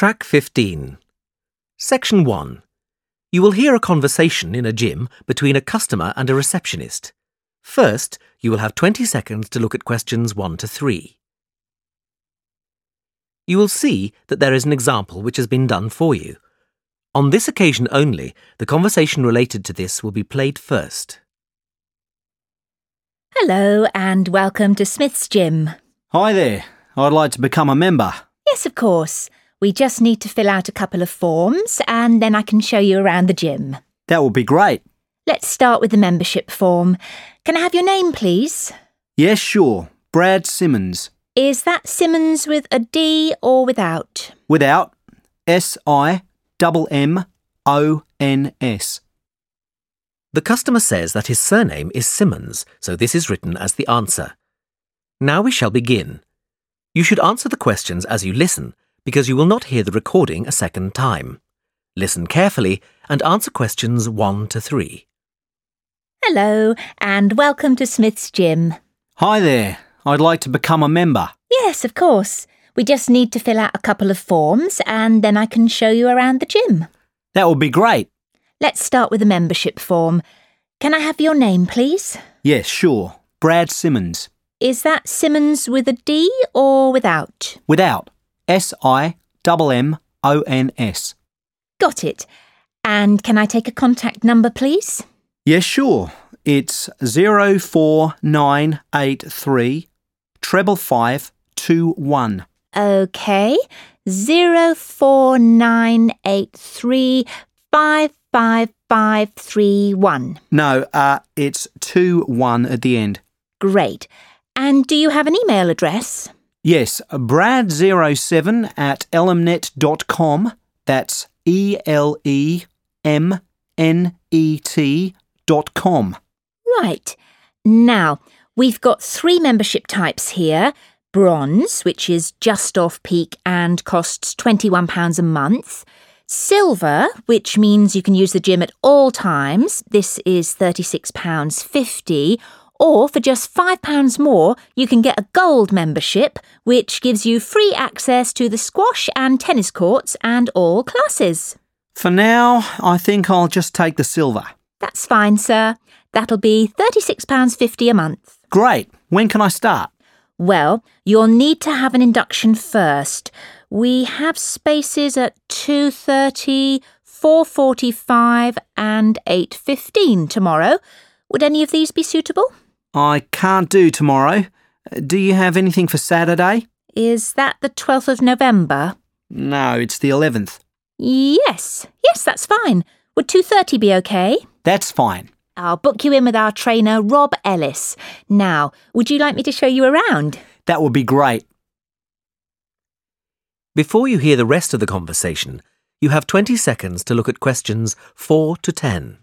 Track 15. Section 1. You will hear a conversation in a gym between a customer and a receptionist. First, you will have 20 seconds to look at questions 1 to 3. You will see that there is an example which has been done for you. On this occasion only, the conversation related to this will be played first. Hello and welcome to Smith's Gym. Hi there. I'd like to become a member. Yes, of course. We just need to fill out a couple of forms and then I can show you around the gym. That would be great. Let's start with the membership form. Can I have your name, please? Yes, sure. Brad Simmons. Is that Simmons with a D or without? Without S I double M O N S. The customer says that his surname is Simmons, so this is written as the answer. Now we shall begin. You should answer the questions as you listen, because you will not hear the recording a second time. Listen carefully and answer questions 1 to 3. Hello and welcome to Smith's Gym. Hi there. I'd like to become a member. Yes, of course. We just need to fill out a couple of forms and then I can show you around the gym. That would be great. Let's start with the membership form. Can I have your name, please? Yes, sure. Brad Simmons. Is that Simmons with a D or without? Without S I double M O N S. Got it. And can I take a contact number, please? Yes, sure. It's zero four nine eight three treble five two one. Okay. Zero four nine eight three five five five three one. No, uh, it's two one at the end. Great. And do you have an email address? Yes, brad07 at elemnet.com. That's E L E M N E T dot com. Right. Now, we've got three membership types here bronze, which is just off peak and costs £21 a month. Silver, which means you can use the gym at all times. This is £36.50. Or for just £5 more, you can get a gold membership, which gives you free access to the squash and tennis courts and all classes. For now, I think I'll just take the silver. That's fine, sir. That'll be £36.50 a month. Great. When can I start? Well, you'll need to have an induction first. We have spaces at 2:30, 4:45 and 8:15 tomorrow. Would any of these be suitable? I can't do tomorrow. Do you have anything for Saturday? Is that the 12th of November? No, it's the 11th. Yes. Yes, that's fine. Would 2:30 be okay? That's fine. I'll book you in with our trainer Rob Ellis. Now, would you like me to show you around? That would be great. Before you hear the rest of the conversation, you have 20 seconds to look at questions 4 to 10.